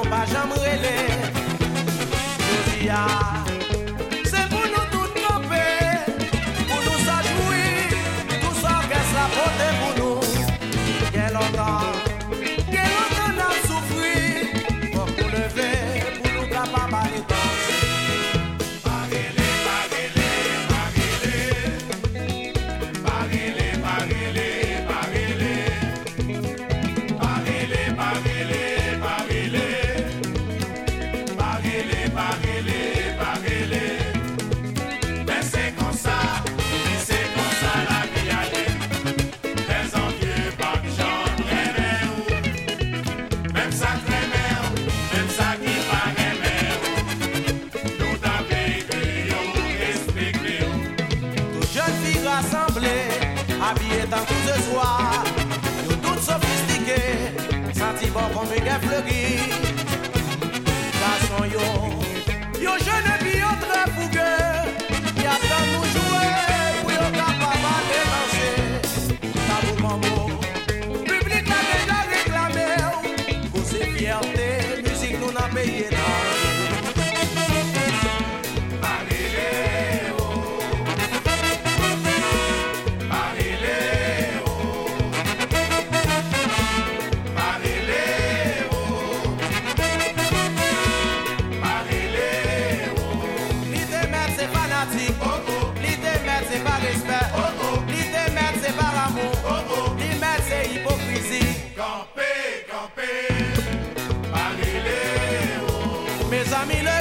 Non pa jam rele habillé tant que ce soir. Zami le